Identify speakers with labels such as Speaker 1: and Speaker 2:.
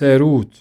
Speaker 1: ساروت.